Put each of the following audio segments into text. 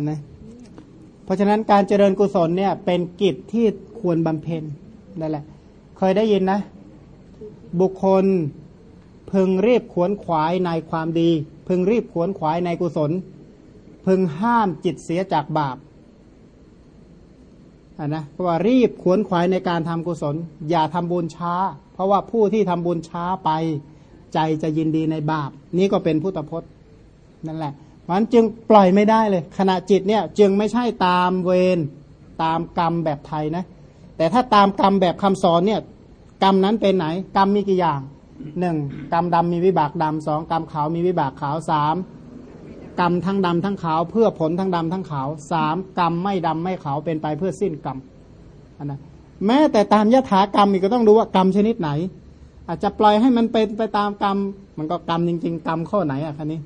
นะเพราะฉะนั้นการเจริญกุศลเนี่ย เป็นกิจที่ควรบำเพ็ญนั่นแหละ เคยได้ยินนะ บุคคลพึงรีบขวนขวายในความดี พึงรีบขวนขวายในกุศล พึงห้ามจิตเสียจากบาปอันนะเพราะว่ารีบขวนขวายในการทำกุศล อย่าทำบุญช้า เพราะว่าผู้ที่ทำบุญช้าไป ใจจะยินดีในบาป นี้ก็เป็นพุทธพจน์นั่นแหละ มันจึงปล่อยไม่ได้เลย ขณะจิตเนี่ยจึงไม่ใช่ตามเวรตามกรรมแบบไทยนะ แต่ถ้าตามกรรมแบบคำสอนเนี่ยกรรมนั้นเป็นไหน กรรมมีกี่อย่างหนึ่งกรรมดำมีวิบากดำสองกรรมขาวมีวิบากขาวสามกรรมทั้งดำทั้งขาว เพื่อผลทั้งดำทั้งขาวสามกรรมไม่ดำไม่ขาวเป็นไปเพื่อสิ้นกรรมอันนะแม้แต่ตามยถากรรมอีกก็ต้องดูว่ากรรมชนิดไหน อาจจะปล่อยให้มันเป็นไปตามกรรม มันก็กรรมจริง ๆ กรรมข้อไหนอะคันนี้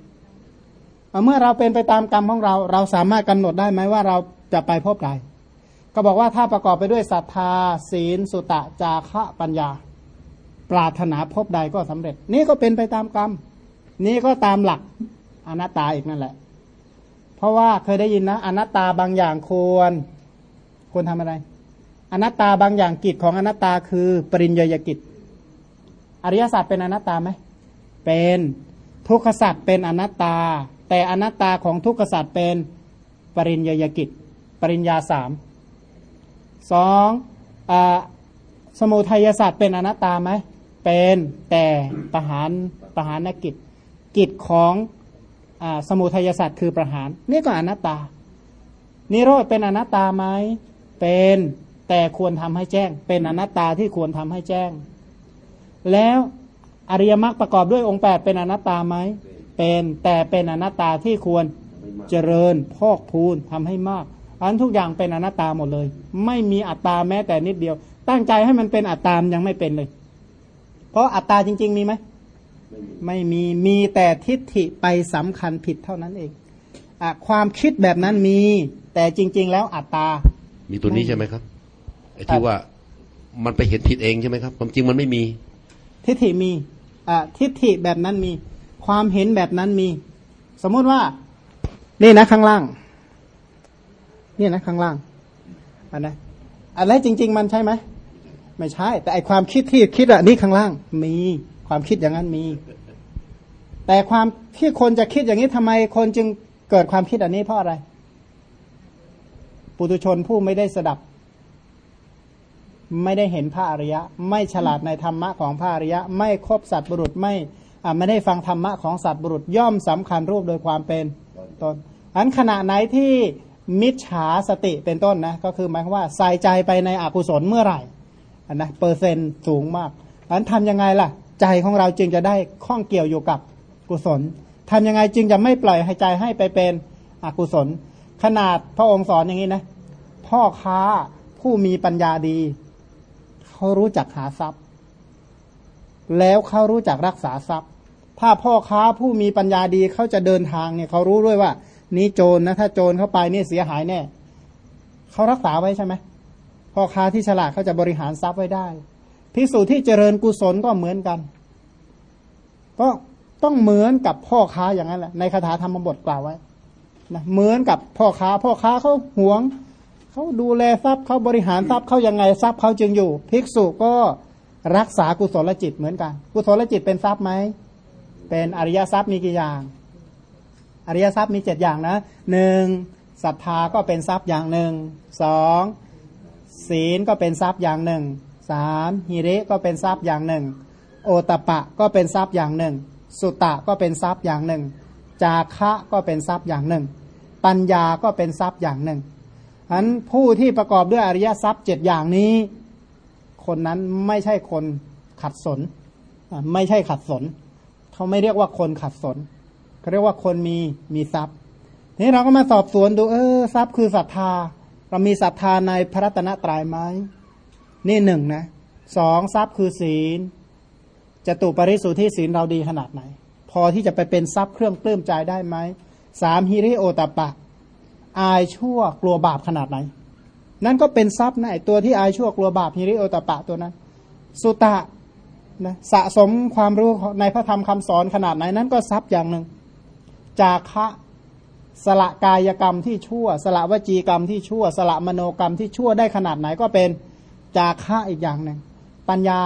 เมื่อเราเป็นไปตามกรรมของเรา เราสามารถกำหนดได้ไหมว่าเราจะไปพบใดก็บอกว่าถ้าประกอบไปด้วยศรัทธา ศีล สุตะ จาคะปัญญา ปรารถนาพบใดก็สำเร็จ นี่ก็เป็นไปตามกรรม นี่ก็ตามหลักอนัตตาอีกนั่นแหละ เพราะว่าเคยได้ยินนะอนัตตาบางอย่างควรควรทำอะไร อนัตตาบางอย่างกิจของอนัตตาคือปริญญากิจ อริยสัจเป็นอนัตตาไหมเป็นทุกขสัจเป็นอนัตตา แต่อนัตตาของทุกขสัจเป็นปริญญากิจ ปริญญาสามสองอสมุทัยศาสตร์เป็นอนัตตาไหม เป็นแต่ประหารประหารนกิจ กิจของอสมุทัยศาสตร์คือประหาร นี่ก็อนัตตา นิโรธเป็นอนัตตาไหม เป็นแต่ควรทำให้แจ้ง เป็นอนัตตาที่ควรทำให้แจ้ง แล้วอริยมรรคประกอบด้วยองค์แปดเป็นอนัตตาไหม เป็นแต่เป็นอนัตตาที่ควรเจริญพอกพูนทำให้มากอันทุกอย่างเป็นอนัตตาหมดเลย ไม่มีอัตตาแม้แต่นิดเดียว ตั้งใจให้มันเป็นอัตตามยังไม่เป็นเลย เพราะอัตตาจริง ๆ มีไหมไม่มีมีแต่ทิฏฐิไปสำคัญผิดเท่านั้นเองอความคิดแบบนั้นมี แต่จริง ๆ แล้วอัตตา มีตัวนี้ใช่ไหมครับไอ้ที่ว่ามันไปเห็นผิดเองใช่ไหมครับ ความจริงมันไม่มี ทิฏฐิมีอ่าทิฏฐิแบบนั้นมี ความเห็นแบบนั้นมี สมมุติว่า นี่นะข้างล่าง นี่นะข้างล่างอันนะอะไรจริง ๆ มันใช่ไหมไม่ใช่ แต่ไอความคิดที่คิดอะนี่ข้างล่าง มีความคิดอย่างนั้นมี แต่ความที่คนจะคิดอย่างนี้ทำไมคนจึงเกิดความคิดอันนี้เพราะอะไร ปุถุชนผู้ไม่ได้สดับ ไม่ได้เห็นพระอริยะ ไม่ฉลาดในธรรมะของพระอริยะ ไม่ครบสัตว์บุรุษไม่ ไม่ได้ฟังธรรมะของสัตว์บุรุษย่อมสำคัญรูปโดยความเป็นตนอันขณะไหนที่มิจฉาสติเป็นต้นนะก็คือหมายความว่าใส่ใจไปในอกุศลเมื่อไหร่นนะเปอร์เซ็นต์สูงมากอันทำยังไงล่ะ ใจของเราจึงจะได้ข้องเกี่ยวอยู่กับกุศลทำยังไงจึงจะไม่ปล่อยให้ใจให้ไปเป็นอกุศล ขนาดพระองค์สอนอย่างนี้นะพ่อค้าผู้มีปัญญาดีเขารู้จักหาทรัพย์ แล้วเขารู้จักรักษาทรัพย์ ถ้าพ่อค้าผู้มีปัญญาดีเขาจะเดินทางเนี่ยเขารู้ด้วยว่า นี่โจรนะถ้าโจรเข้าไปนี่เสียหายแน่เขารักษาไว้ใช่ไหมพ่อค้าที่ฉลาดเขาจะบริหารทรัพย์ไว้ได้พิสูจที่เจริญกุศลก็เหมือนกัน ก็ต้องเหมือนกับพ่อค้าอย่างนั้นแหละในคาถาธรรมบทกล่าวไว้นะเหมือนกับพ่อค้า พ่อค้าเขาหวงเขาดูแลทรัพย์เขาบริหารทรัพย์เขายังไงทรัพย์เขาจึงอยู่ ภิกษุก็รักษากุศลจิตเหมือนกัน กุศลจิตเป็นทรัพย์ไหม เป็นอริยทรัพย์มีกี่อย่าง อริยทรัพย์มีเจ็ดอย่างนะหนึ่งศรัทธาก็เป็นทรัพย์อย่างหนึ่งสองศีลก็เป็นทรัพย์อย่างหนึ่งสามหิริก็เป็นทรัพย์อย่างหนึ่ง โอตปะก็เป็นทรัพย์อย่างหนึ่ง สุตะก็เป็นทรัพย์อย่างหนึ่ง จาคะก็เป็นทรัพย์อย่างหนึ่ง ปัญญาก็เป็นทรัพย์อย่างหนึ่งอันผู้ที่ประกอบด้วยอริยทรัพย์เจ็ดอย่างนี้ คนนั้นไม่ใช่คนขัดสน ไม่ใช่ขัดสน เขาไม่เรียกว่าคนขัดสนเขาเรียกว่าคนมีมีทรัพย์นี้เราก็มาสอบสวนดู เออทรัพย์คือศรัทธา เรามีศรัทธาในพระรัตนตรัยไหมนี่หนึ่งนะสองทรัพย์คือศีลจะตุปริสุทธิศีลเราดีขนาดไหน พอที่จะไปเป็นทรัพย์เครื่องปลื้มใจได้ไหมสามฮิริโอตปะ อายชั่วกลัวบาปขนาดไหน นั่นก็เป็นทรัพย์นะตัวที่อายชั่วกลัวบาปฮิริโอตปะตัวนั้น สุตะ นะสะสมความรู้ในพระธรรมคำสอนขนาดไหนนั้นก็ทรัพย์อย่างหนึ่ง จาคะสละกายกรรมที่ชั่ว สละวจีกรรมที่ชั่ว สละมโนกรรมที่ชั่วได้ขนาดไหนก็เป็นจาคะอีกอย่างหนึ่ง ปัญญา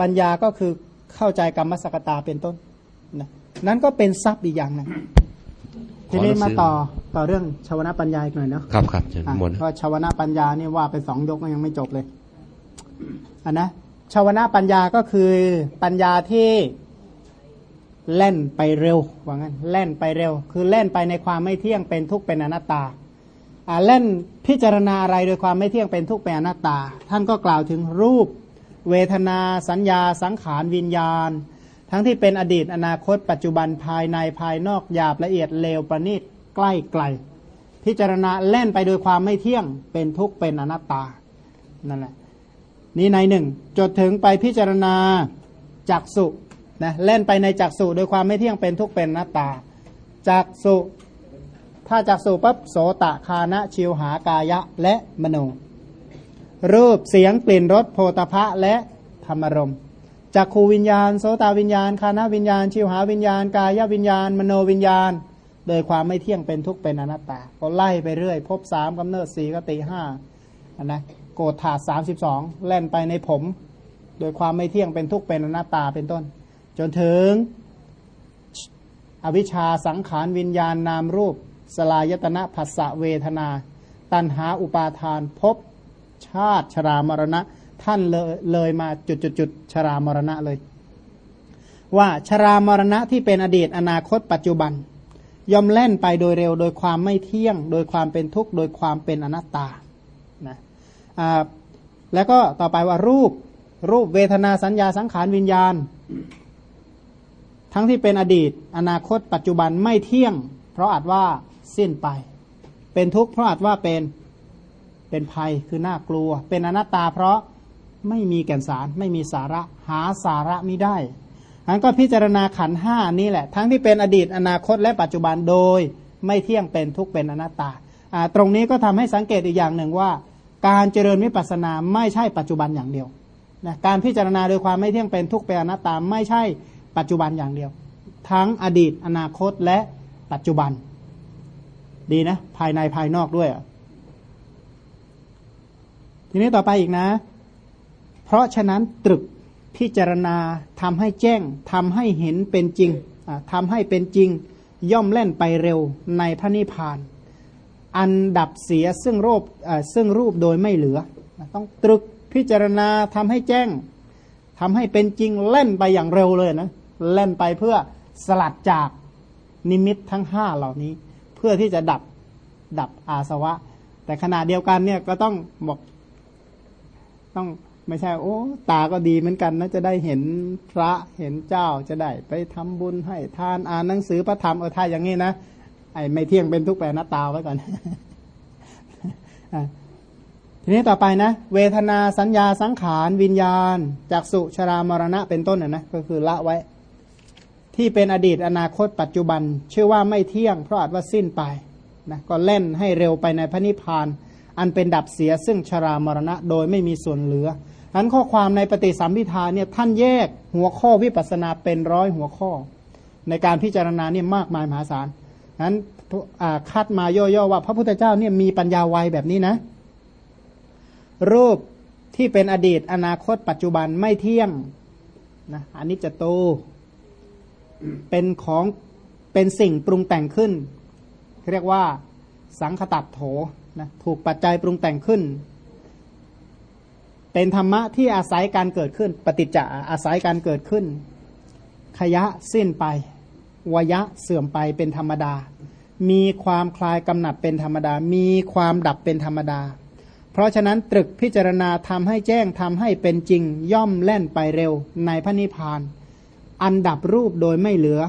ปัญญาก็คือเข้าใจกรรมสกตาเป็นต้นนะนั้นก็เป็นทรัพย์อีกอย่างหนึ่งทีนี้มาต่อต่อเรื่องชาวนะปัญญาอีกหน่อยเนาะครับครับเชิญอะมนต์เพราะชาวนะปัญญานี่ว่าไปสองยกก็ยังไม่จบเลยอันนะ ชาวนะปัญญาก็คือปัญญาที่เล่นไปเร็วว่างั้นเล่นไปเร็ว คือเล่นไปในความไม่เที่ยงเป็นทุกข์เป็นอนัตตาอ่าเล่นพิจารณาอะไรโดยความไม่เที่ยงเป็นทุกข์เป็นอนัตตา ท่านก็กล่าวถึงรูป เวทนา สัญญา สังขารวิญญาณ ทั้งที่เป็นอดีตอนาคต ปัจจุบันภายในภายนอกหยาบละเอียดเลวประณีตใกล้ไกล พิจารณาเล่นไปโดยความไม่เที่ยงเป็นทุกข์เป็นอนัตตานั่นแหละ นี่ในหนึ่งจดถึงไปพิจารณาจักสุนะเล่นไปในจักสุโดยความไม่เที่ยงเป็นทุกเป็นอนัตตาจักสุถ้าจักสุปั๊บโสตะคานะชิวหากายะและมโนรูปเสียงกลิ่นรสโพธพะและธรรมรมจักขูวิญญาณ โสตวิญญาณ คานะวิญญาณ ชิวหาวิญญาณ กายวิญญาณ มโนวิญญาณ โดยความไม่เที่ยงเป็นทุกเป็นอนัตตาก็ไล่ไปเรื่อย พบสามกำเนิดสี่กติห้านะ โกรธถาดสามสิบสองแล่นไปในผม โดยความไม่เที่ยงเป็นทุกข์เป็นอนัตตาเป็นต้น จนถึง อวิชชาสังขารวิญญาณนามรูป สลายตนะผัสสะเวทนา ตันหาอุปาทานภพชาติชรามรณะ ท่านเลยเลยมาจุดจุดจุดชรามรณะเลย ว่าชรามรณะที่เป็นอดีตอนาคตปัจจุบัน ย่อมเล่นไปโดยเร็วโดยความไม่เที่ยง โดยความเป็นทุกข์โดยความเป็นอนัตตา แล้วก็ต่อไปว่ารูปรูปเวทนาสัญญาสังขารวิญญาณ ทั้งที่เป็นอดีต อนาคต ปัจจุบันไม่เที่ยง เพราะอาจว่าสิ้นไป เป็นทุกข์เพราะอาจว่าเป็นเป็นภัยคือน่ากลัว เป็นอนัตตาเพราะไม่มีแก่นสาร ไม่มีสาระหาสาระไม่ได้อันก็พิจารณาขันห้านี่แหละ ทั้งที่เป็นอดีตอนาคตและปัจจุบันโดย ไม่เที่ยงเป็นทุกข์เป็นอนัตตา ตรงนี้ก็ทำให้สังเกตอีกอย่างหนึ่งว่า การเจริญวิปัสสนาไม่ใช่ปัจจุบันอย่างเดียวนะการพิจารณาโดยความไม่เที่ยงเป็นทุกข์เป็นอนัตตาไม่ใช่ปัจจุบันอย่างเดียว ทั้งอดีตอนาคตและปัจจุบัน ดีนะ ภายในภายนอกด้วย ทีนี้ต่อไปอีกนะ เพราะฉะนั้นตรึกพิจารณาทำให้แจ้งทำให้เห็นเป็นจริงทำให้เป็นจริง ย่อมเล่นไปเร็วในพระนิพพาน อันดับเสียซึ่งรูปซึ่งรูปโดยไม่เหลือ ต้องตรึกพิจารณาทำให้แจ้งทำให้เป็นจริงเล่นไปอย่างเร็วเลยนะเล่นไปเพื่อสลัดจากนิมิตทั้งห้าเหล่านี้ เพื่อที่จะดับดับอาสวะ แต่ขณะเดียวกันเนี่ยก็ต้องบอกต้องไม่ใช่ โอ้ ตาก็ดีเหมือนกันนะจะได้เห็นพระเห็นเจ้าจะได้ ไปทำบุญให้ทานอ่านหนังสือพระธรรมเออถ้าอย่างนี้นะ ไอ้ไม่เที่ยงเป็นทุกแปรหน้าตาไว้ก่อนทีนี้ต่อไปนะ เวทนาสัญญาสังขาร วิญญาณจากสุชรามรณะเป็นต้นนะนะก็คือละไว้ ที่เป็นอดีตอนาคตปัจจุบัน ชื่อว่าไม่เที่ยง เพราะอาจว่าสิ้นไปนะก็เล่นให้เร็วไปในพระนิพพาน อันเป็นดับเสียซึ่งชรามรณะโดยไม่มีส่วนเหลืออันข้อความในปฏิสัมพิธาเนี่ยท่านแยกหัวข้อวิปัสนาเป็นร้อยหัวข้อ ในการพิจารณาเนี่ยมากมายมหาศาล นั้นคัดมาย่อๆว่า พระพุทธเจ้าเนี่ยมีปัญญาไวแบบนี้นะ รูปที่เป็นอดีตอนาคต ปัจจุบันไม่เที่ยงนะอันนี้จะโตเป็นของเป็นสิ่งปรุงแต่งขึ้น เรียกว่าสังคตัดโถนะถูกปัจจัยปรุงแต่งขึ้น เป็นธรรมะที่อาศัยการเกิดขึ้น ปฏิจจะอาศัยการเกิดขึ้น ขยะสิ้นไป วยะเสื่อมไปเป็นธรรมดา มีความคลายกำหนัดเป็นธรรมดา มีความดับเป็นธรรมดา เพราะฉะนั้นตรึกพิจารณาทำให้แจ้งทำให้เป็นจริงย่อมแล่นไปเร็วในพระนิพพาน อันดับรูปโดยไม่เหลือ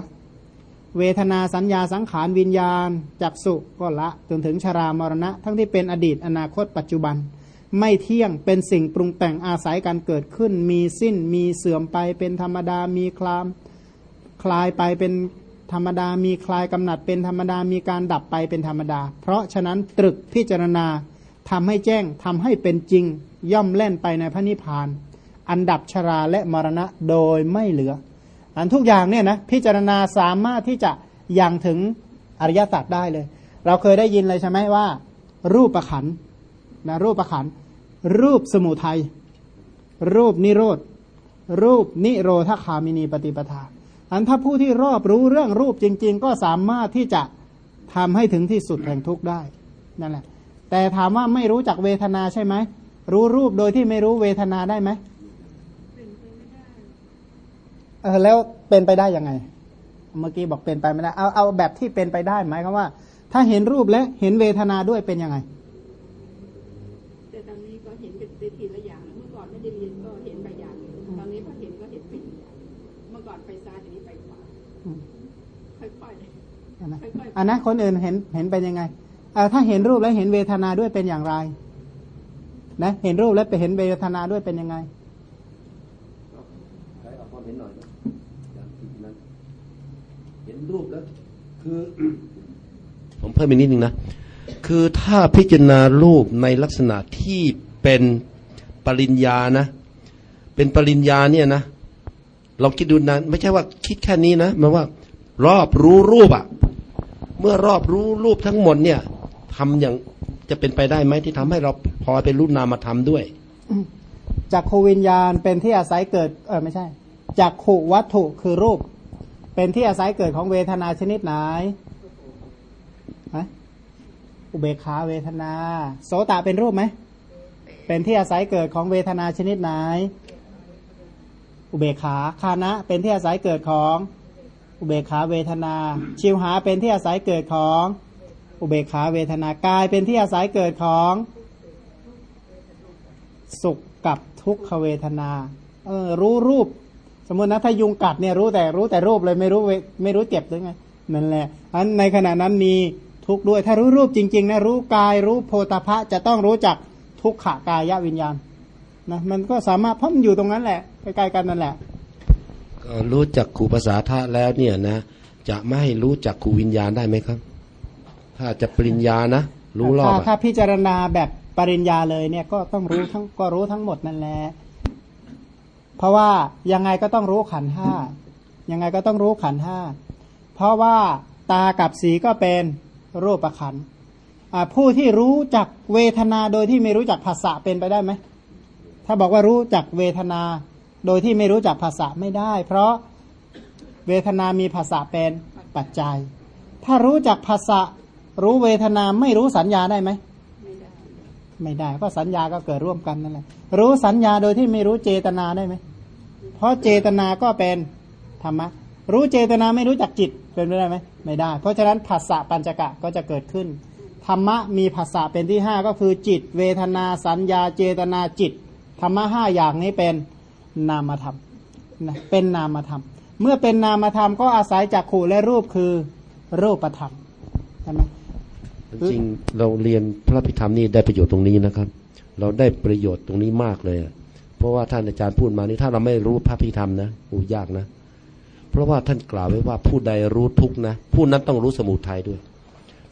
เวทนาสัญญาสังขารวิญญาณจักสุก็ละจนถึงชรามรณะ ทั้งที่เป็นอดีตอนาคตปัจจุบันไม่เที่ยงเป็นสิ่งปรุงแต่งอาศัยการเกิดขึ้น มีสิ้นมีเสื่อมไปเป็นธรรมดามีคลาม คลายไปเป็น ธรรมดามีคลายกำหนัดเป็นธรรมดามีการดับไปเป็นธรรมดา เพราะฉะนั้นตรึกพิจารณาทำให้แจ้งทำให้เป็นจริง ย่อมเล่นไปในพระนิพพาน อันดับชราและมรณะโดยไม่เหลือ อันทุกอย่างเนี่ยนะพิจารณาสามารถที่จะยังถึงอริยสัจได้เลย เราเคยได้ยินเลยใช่ไหมว่า รูปประขันนะรูปประขันรูปสมุทัยรูปนิโรธรูปนิโรธคามินีปฏิปทา อันถ้าผู้ที่รอบรู้เรื่องรูปจริง ๆ ก็สามารถที่จะทำให้ถึงที่สุดแห่งทุกข์ได้นั่นแหละ แต่ถามว่าไม่รู้จักเวทนาใช่ไหมรู้รูปโดยที่ไม่รู้เวทนาได้ไหมเออแล้วเป็นไปได้ยังไง เมื่อกี้บอกเป็นไปไม่ได้เอาเอาแบบที่เป็นไปได้ไหมคำว่า ถ้าเห็นรูปและเห็นเวทนาด้วยเป็นยังไง นนะค่อยๆอันนะคนอื่นเห็นเห็นเป็นยังไงเอ่อถ้าเห็นรูปแล้วเห็นเวทนาด้วยเป็นอย่างไร นะ เห็นรูปแล้วไปเห็นเวทนาด้วยเป็นยังไงใช้เอาความเห็นหน่อยนะอย่างที่นั้นเห็นรูปแล้วคือผมเพิ่มอีกนิดนึงนะ คือถ้าพิจารณารูปในลักษณะที่เป็นปริญญานะ เป็นปริญญาเนี่ยนะ เราคิดดูนะ ไม่ใช่ว่าคิดแค่นี้นะหมายว่ารอบรู้รูปอะ เมื่อรอบรู้รูปทั้งหมดเนี่ยทำอย่างจะเป็นไปได้ไหมที่ทำให้เราพอเป็นรูปนามธรรมด้วยจากขูวิญญาณเป็นที่อาศัยเกิดเออไม่ใช่จากขูวัตถุคือรูป เป็นที่อาศัยเกิดของเวทนาชนิดไหนอุเบขาเวทนา โสตะเป็นรูปไหมเป็นที่อาศัยเกิดของเวทนาชนิดไหน อุเบขาคานะเป็นที่อาศัยเกิดของ อุเบกขาเวทนา ชิวหาเป็นที่อาศัยเกิดของ อุเบกขาเวทนากายเป็นที่อาศัยเกิดของ สุขกับทุกขเวทนาเออรู้รูป สมมตินะถ้ายุงกัดเนี่ยรู้แต่รู้แต่รูปเลยไม่รู้เวไม่รู้เจ็บหรือไงนั่นแหละอันในขณะนั้นมีทุกข์ด้วย ถ้ารู้รูปจริงๆนะรู้กายรู้โพธาภะจะต้องรู้จักทุกขกายวิญญาณนะมันก็สามารถพราะมันอยู่ตรงนั้นแหละใกล้ๆกันนั่นแหละ รู้จักขูภาษาธาตุแล้วเนี่ยนะจะไม่ให้รู้จักขูวิญญาณได้ไหมครับ ถ้าจะปริญญานะ รู้รอบถ้าอะถ้าพิจารณาแบบปริญญาเลยเนี่ยก็ต้องรู้ทั้งก็รู้ทั้งหมดนั่นแหละเพราะว่ายังไงก็ต้องรู้ขันธ์ห้ายังไงก็ต้องรู้ขันธ์ห้าเพราะว่าตากับสีก็เป็นรูประขันผู้ที่รู้จักเวทนาโดยที่ไม่รู้จักภาษาเป็นไปได้ไหมถ้าบอกว่ารู้จักเวทนา โดยที่ไม่รู้จักภาษาไม่ได้ เพราะเวทนามีภาษาเป็นปัจจัย ถ้ารู้จักภาษารู้เวทนาไม่รู้สัญญาได้ไหมไม่ได้ไม่ได้เพราะสัญญาก็เกิดร่วมกันนั่นแหละรู้สัญญาโดยที่ไม่รู้เจตนาได้ไหมเพราะเจตนาก็เป็นธรรมะรู้เจตนาไม่รู้จักจิตเป็นไปได้ไหมไม่ได้ เพราะฉะนั้นภาษาปัญจกะก็จะเกิดขึ้นธรรมะมีภาษาเป็นที่ห้าก็คือจิต เวทนาสัญญาเจตนาจิตธรรมะห้าอย่างนี้เป็น นามธรรมนะเป็นนามธรรม เมื่อเป็นนามธรรมก็อาศัยจากขู่และรูปคือรูปธรรมใช่ไหมจริงเราเรียนพระพิธรรมนี่ได้ประโยชน์ตรงนี้นะครับ เราได้ประโยชน์ตรงนี้มากเลย เพราะว่าท่านอาจารย์พูดมานี่ถ้าเราไม่รู้พระพิธรรมนะอ้ยากนะ เพราะว่าท่านกล่าวไว้ว่าผู้ใดรู้ทุกนะผู้นั้นต้องรู้สมุทัยด้วย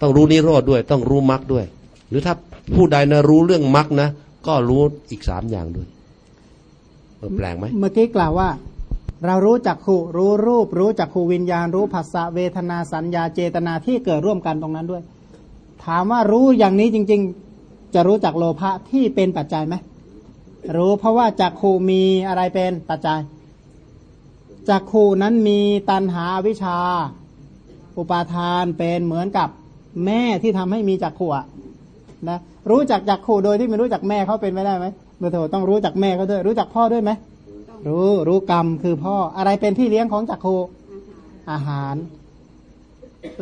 ต้องรู้นิโรธด้วย ต้องรู้มรรคด้วย หรือถ้าผู้ใดนะรู้เรื่องมรรคนะ ก็รู้อีกสามอย่างด้วย แปลงไหมเมื่อกี้กล่าวว่า เรารู้จักขูรู้รูป รู้จักขูวิญญาณ รู้ภาษาเวทนาสัญญาเจตนาที่เกิดร่วมกันตรงนั้นด้วย ถามว่ารู้อย่างนี้จริง ๆ จะรู้จักโลภะที่เป็นปัจจัยไหมรู้เพราะว่าจักขูมีอะไรเป็นปัจจัยจักขูนั้นมีตันหาวิชา อุปาทานเป็นเหมือนกับแม่ที่ทำให้มีจักขูนะรู้จักจักขูโดยที่ไม่รู้จักแม่เขาเป็นไม่ได้ไหม มื่อโถต้องรู้จักแม่เขาด้วย รู้จักพ่อด้วยไหมต้องรู้รู้กรรมคือพ่ออะไรเป็นที่เลี้ยงของจักขูอาหาร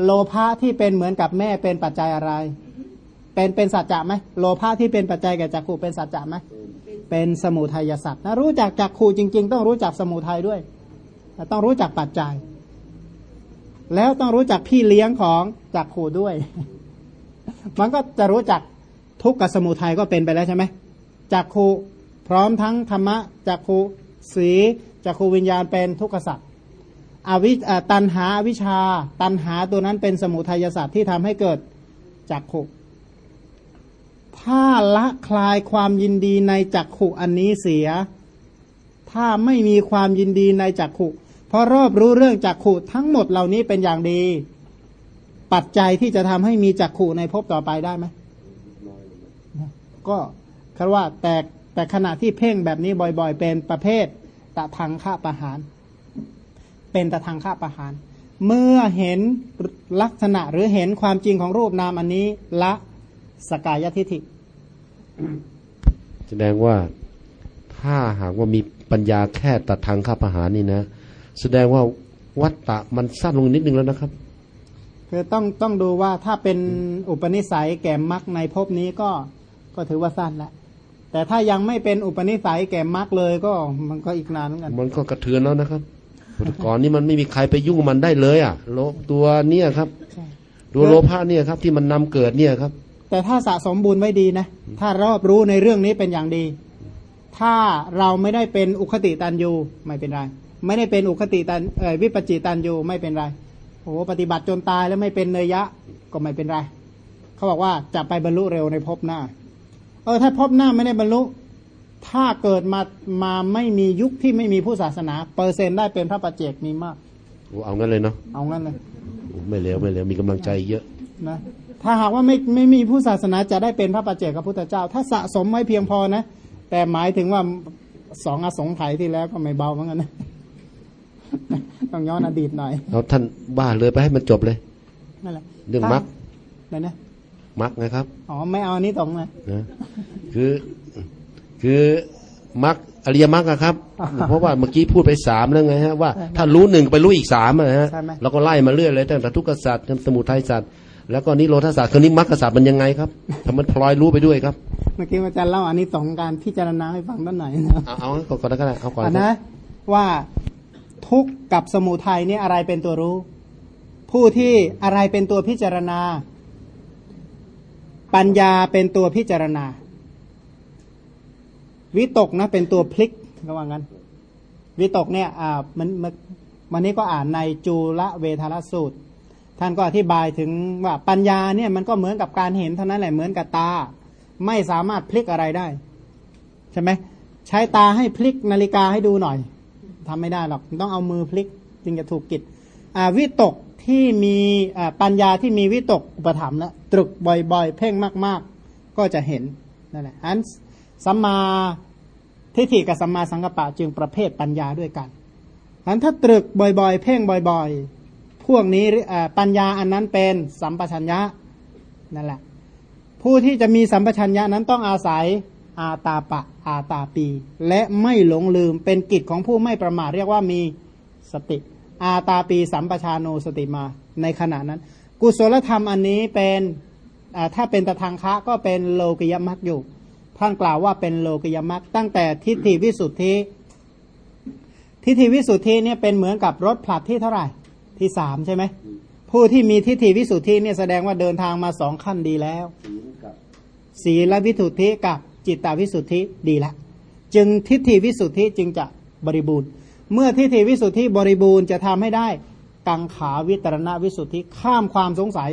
โลภะที่เป็นเหมือนกับแม่เป็นปัจจัยอะไร เป็นเป็นสัจจะไหมโลภะที่เป็นปัจจัยแก่จักขูเป็นสัจจะไหมเป็นสมุทัยสัตว์นะรู้จักจักขูจริง ๆ ต้องรู้จักสมุทัยด้วยต้องรู้จักปัจจัย แล้วต้องรู้จักพี่เลี้ยงของจักขูด้วย มันก็จะรู้จักทุกข์กับสมุทัยก็เป็นไปแล้วใช่ไหม จักขูพร้อมทั้งธรรมะจักขูสีจักขูวิญญาณเป็นทุกขสัตว์อวิตันหาอวิชา ตันหาตัวนั้นเป็นสมุทัยสัตว์ที่ทำให้เกิดจักขูถ้าละคลายความยินดีในจักขุอันนี้เสีย ถ้าไม่มีความยินดีในจักขุเพราะรอบรู้เรื่องจักขุทั้งหมดเหล่านี้เป็นอย่างดี ปัจจัยที่จะทำให้มีจักขูในภพต่อไปได้ไหมก็ คาว่าแต่แต่ขณะที่เพ่งแบบนี้บ่อยๆ เป็นประเภทตะทางฆ่าประหาร เป็นตะทางฆ่าประหาร เมื่อเห็นลักษณะหรือเห็นความจริงของรูปนามอันนี้ ละสกายทิฐิแสดงว่าถ้าหากว่ามีปัญญาแค่ตัดทางข้าประหารนี่นะ แสดงว่าวัตตะมันสั้นลงนิดนึงแล้วนะครับคือต้องต้องดูว่าถ้าเป็นอุปนิสัยแก่มรรคในภพนี้ก็ก็ถือว่าสั้นแล้ว แต่ถ้ายังไม่เป็นอุปนิสัยแก่มรรคเลยก็มันก็อีกนานเหมือนกัน มันก็กระเทือนแล้วนะครับก่อนนี้มันไม่มีใครไปยุ่งกับมันได้เลย อะ โลตัวเนี่ยครับใช่ตัวโลภะเนี่ยครับ ที่มันนำเกิดเนี่ยครับ แต่ถ้าสะสมบุญไว้ดีนะ ถ้ารอบรู้ในเรื่องนี้เป็นอย่างดี ถ้าเราไม่ได้เป็นอุคติตันยูไม่เป็นไร ไม่ได้เป็นอุคติตันเอ่อวิปจิตันยูไม่เป็นไรโอ้โหปฏิบัติจนตายแล้วไม่เป็นเนยยะก็ไม่เป็นไรเขาบอกว่าจะไปบรรลุเร็วในภพหน้า เออถ้าภพหน้าไม่ได้บรรลุ ถ้าเกิดมามาไม่มียุคที่ไม่มีผู้ศาสนา เปอร์เซ็นต์ได้เป็นพระปัจเจกมีมากโอ้เอางั้นเลยเนาะเอางั้นเลยโอ้ไม่เลวไม่เลวมีกำลังใจเยอะนะถ้าหากว่าไม่ไม่มีผู้ศาสนาจะได้เป็นพระปัจเจกพระพุทธเจ้า ถ้าสะสมไว้เพียงพอนะ แต่หมายถึงว่าสองอสงไขยที่แล้วก็ไม่เบาเหมือนกันนะต้องย้อนอดีตหน่อยเอาท่านบ้าเลยไปให้มันจบเลยนั่นแหละเรื่องมรรคไหนนะ มักนะครับ อ๋อ ไม่เอาอันนี้ตรงนะนะคือ คือมักอริยมรรคอะครับ เพราะว่าเมื่อกี้พูดไปสามแล้วไงฮะว่าถ้ารู้หนึ่งไปรู้อีกสามอะฮะใช่ไหมแล้วก็ไล่มาเรื่อยเลยตั้งแต่ทุกขสัตว์จนสมุทัยสัตว์แล้วก็นิโรธสัตว์คนนี้มรรคสัตว์มันยังไงครับทำมันพลอยรู้ไปด้วยครับ เมื่อกี้อาจารย์เล่าอันนี้ตรงการพิจารณาให้ฟังด้านไหนนะเอาเอาก่อนก่อนก็ได้เอาก่อนอันนะว่าทุกข์กับสมุทัยนี่อะไรเป็นตัวรู้ ผู้ที่อะไรเป็นตัวพิจารณา ปัญญาเป็นตัวพิจารณา วิตกนะเป็นตัวพลิกระว่างั้น วิตกเนี่ยอ่ามันมันวันนี้ก็อ่านในจูละเวทารสูตร ท่านก็อธิบายถึงว่าปัญญาเนี่ยมันก็เหมือนกับการเห็นเท่านั้นแหละเหมือนกับตา ไม่สามารถพลิกอะไรได้ ใช่ไหมใช้ตาให้พลิกนาฬิกาให้ดูหน่อยทำไม่ได้หรอกต้องเอามือพลิกจึงจะถูกกิจอ่าวิตก ที่มีปัญญาที่มีวิตกอุปถัมแล้วตรึกบ่อย ๆ เพ่งมาก ๆ ก็จะเห็นนั่นแหละอันสัมมาทิฏฐิกับสัมมาสังกัปปะจึงประเภทปัญญาด้วยกันอันถ้าตรึกบ่อยๆ เพ่งบ่อยๆ พวกนี้ปัญญาอันนั้นเป็นสัมปชัญญะนั่นแหละ ผู้ที่จะมีสัมปชัญญะนั้นต้องอาศัยอาตาปะอาตาปี และไม่หลงลืมเป็นกิจของผู้ไม่ประมาทเรียกว่ามีสติ อาตาปีสัมปชาโนสติมาในขณะนั้น กุศลธรรมอันนี้เป็นอ่าถ้าเป็นตะทางคะก็เป็นโลกิยมักอยู่ ท่านกล่าวว่าเป็นโลกิยมักตั้งแต่ทิฏฐิวิสุทธิ ทิฏฐิวิสุทธิเนี่ยเป็นเหมือนกับรถผลัดที่เท่าไหร่ที่สามใช่ไหมผู้ที่มีทิฏฐิวิสุทธิเนี่ยแสดงว่าเดินทางมาสองขั้นดีแล้วศีลวิสุทธิกับจิตตวิสุทธิดีละจึงทิฏฐิวิสุทธิจึงจะบริบูรณ์ เมื่อทิฏฐิวิสุทธิบริบูรณ์จะทำให้ได้ กังขาวิตรณวิสุทธิข้ามความสงสัย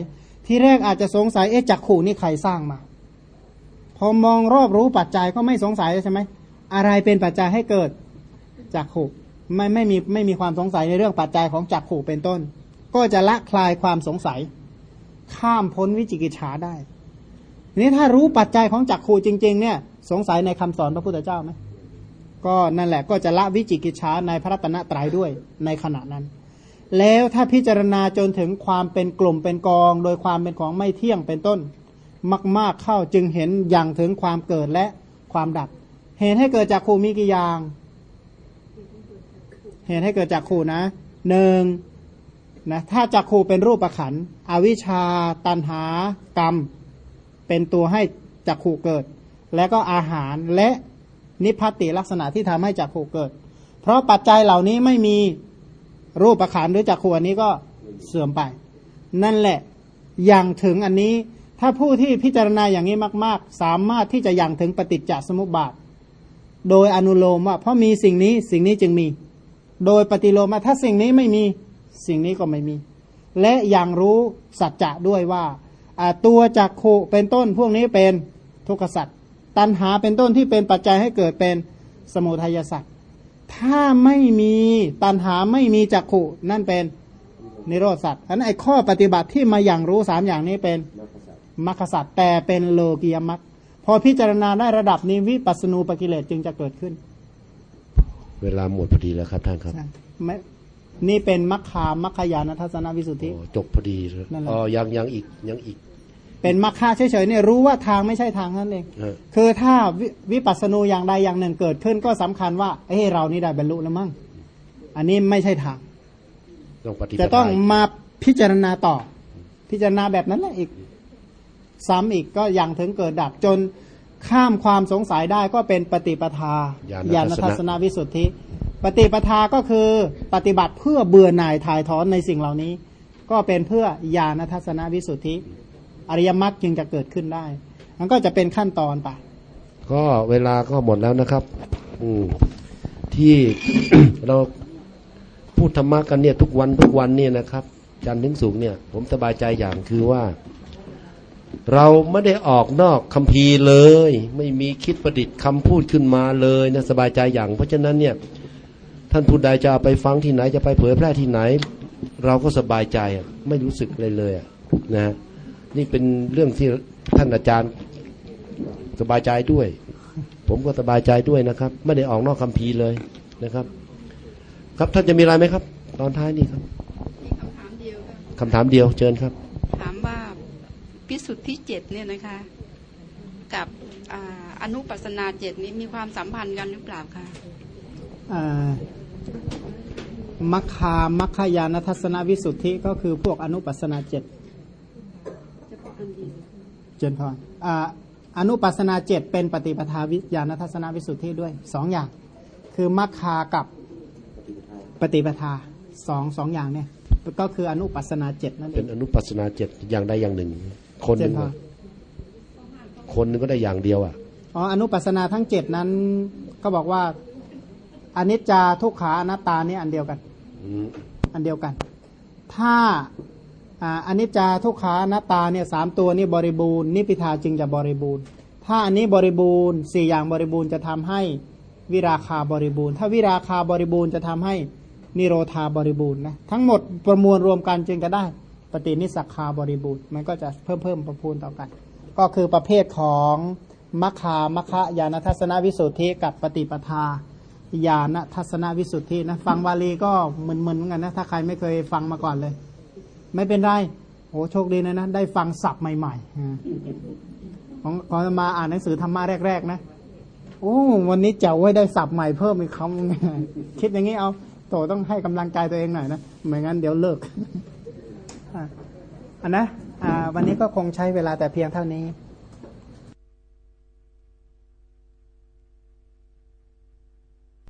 ที่แรกอาจจะสงสัยเอ๊ะจักขู่นี่ใครสร้างมา พอมองรอบรู้ปัจจัยก็ไม่สงสัยใช่ไหมอะไรเป็นปัจจัยให้เกิดจักขู่ไม่ไม่มีไม่มีความสงสัยในเรื่องปัจจัยของจักขู่เป็นต้น ก็จะละคลายความสงสัย ข้ามพ้นวิจิกิจฉาได้นี่ถ้ารู้ปัจจัยของจักขู่จริง ๆ เนี่ย สงสัยในคำสอนพระพุทธเจ้าไหม ก็นั่นแหละก็จะละวิจิกิจฉาในพระรัตนตรัยด้วยในขณะนั้น แล้วถ้าพิจารณาจนถึงความเป็นกลุ่มเป็นกอง โดยความเป็นของไม่เที่ยงเป็นต้น มาก ๆเข้าจึงเห็นอย่างถึงความเกิดและความดับ เห็นให้เกิดจากขูมีกี่อย่าง เห็นให้เกิดจากขูนะหนึ่งนะถ้าจักขูเป็นรูปประขันอวิชชา ตันหากรรม เป็นตัวให้จักขู่เกิด และก็อาหารและ นิพพติลักษณะที่ทำให้จักขู่เกิด เพราะปัจจัยเหล่านี้ไม่มีรูปประขานหรือจักขู่อันนี้ก็เสื่อมไป นั่นแหละอย่างถึงอันนี้ ถ้าผู้ที่พิจารณาอย่างนี้มาก ๆ สามารถที่จะอย่างถึงปฏิจจสมุปบาท โดยอนุโลมว่าเพราะมีสิ่งนี้สิ่งนี้จึงมี โดยปฏิโลมว่าถ้าสิ่งนี้ไม่มีสิ่งนี้ก็ไม่มี และอย่างรู้สัจจะด้วยว่าตัวจักขุเป็นต้นพวกนี้เป็นทุกขสัตว์ ตัณหาเป็นต้นที่เป็นปัจจัยให้เกิดเป็นสมุทัยสัตว์ถ้าไม่มีตัณหาไม่มีจักขุนั่นเป็นนิโรธสัตว์อันนั้นไอ้ข้อปฏิบัติที่มาอย่างรู้สามอย่างนี้เป็นมรรคสัตว์แต่เป็นโลกียมรรคพอพิจารณาได้ระดับนี้วิปัสสนูปกิเลสจึงจะเกิดขึ้น เวลาหมดพอดีแล้วครับท่านครับใช่ไม่นี่เป็นมัคคามัคคายานทัศนวิสุทธิโอ้จบพอดีเลยนั่นแหละอ๋อยังยังอีกยังอีก เป็นมัคคาเฉยๆเนี่ยรู้ว่าทางไม่ใช่ทางนั่นเองฮะคือถ้าวิวิปัสสนูอย่างใดอย่างหนึ่งเกิดขึ้นก็สำคัญว่าเอ้เรานี่ได้บรรลุแล้วมั้งอันนี้ไม่ใช่ทางต้องปฏิบัติจะต้องมาพิจารณาต่อ พิจารณาแบบนั้นแหละอีก ซ้ำอีกก็ยังถึงเกิดดับจนข้ามความสงสัยได้ก็เป็นปฏิปทาญาณทัศนวิสุทธิ ปฏิปทาก็คือปฏิบัติเพื่อเบื่อหน่ายถ่ายถอนในสิ่งเหล่านี้ ก็เป็นเพื่อญาณทัศนวิสุทธิ อริยมรรคจึงจะเกิดขึ้นได้ มันก็จะเป็นขั้นตอนไป ก็เวลาก็หมดแล้วนะครับ อืมที่เราพูดธรรมะกันเนี่ยทุกวันทุกวันเนี่ยนะครับ จันทร์ถึงสุกร์เนี่ย ผมสบายใจอย่างคือว่า เราไม่ได้ออกนอกคัมภีร์เลย ไม่มีคิดประดิษฐ์คำพูดขึ้นมาเลยนะสบายใจอย่าง เพราะฉะนั้นเนี่ย ท่านผู้ใดจะเอาไปฟังที่ไหนจะไปเผยแพร่ที่ไหน เราก็สบายใจไม่รู้สึกเลยเลยนะ นี่เป็นเรื่องที่ท่านอาจารย์สบายใจด้วย ผมก็สบายใจด้วยนะครับ ไม่ได้ออกนอกคัมภีร์เลยนะครับ ครับท่านจะมีอะไรไหมครับ ตอนท้ายนี่ครับมีคำถามเดียวค่ะคำถามเดียวเชิญครับ ถามว่าพิสุทธิเจ็ดเนี่ยนะคะ กับอ่าอนุปัสนาเจ็ดนี้มีความสัมพันธ์กันหรือเปล่าคะอ่ามัคคามัคคายานทัศนวิสุทธิก็คือพวกอนุปัสสนาเจ็ด เฉพาะอันเดียว เจนพรอ่าอนุปัสสนาเจ็ดเป็นปฏิปทาวิญาณทัศนวิสุทธิด้วยสองอย่าง คือมัคคากับปฏิปทาสองสองอย่างเนี่ย ก็คืออนุปัสสนาเจ็ดนั่นเอเป็นงอนุปัสสนาเจ็ดอย่างใดอย่างหนึ่ง คนหเจนึ่นงพรคนหนึ่งก็ได้อย่างเดียวอะอ๋ออนุปัสสนาทั้งเจ็ดนั้นก็บอกว่าอนิจจาทุกขาอนัตตาเนี่ยอันเดียวกันอืมอันเดียวกัน ถ้า อ่าอนิจจาทุกขาอนัตตาเนี่ยสามตัวนี่บริบูรณ์นิพิทาจึงจะบริบูรณ์ ถ้าอันนี้บริบูรณ์สี่อย่างบริบูรณ์จะทำให้วิราคาบริบูรณ์ ถ้าวิราคาบริบูรณ์จะทำให้นิโรธาบริบูรณ์นะทั้งหมดประมวลรวมกันจึงจะได้ปฏินิสสักคาบริบูรณ์มันก็จะเพิ่มเพิ่มประพูนต่อกัน ก็คือประเภทของมัคคามัคคายานทัศนวิสุทธิกับปฏิปทาญาณทัศนวิสุทธินะฟังบาลีก็มึนๆเหมือนกันนะถ้าใครไม่เคยฟังมาก่อนเลย ไม่เป็นไรโอ้โชคดีนะนะ ได้ฟังศัพท์ใหม่ๆของของมาอ่านหนังสือธรรมะแรกๆ นะโอ้วันนี้เจ๋วไว้ได้ศัพท์ใหม่เพิ่มอีกคำคิดอย่างนี้เอาโตต้องให้กำลังใจตัวเองหน่อยนะไม่งั้นเดี๋ยวเลิกอะอันนะอ่าวันนี้ก็คงใช้เวลาแต่เพียงเท่านี้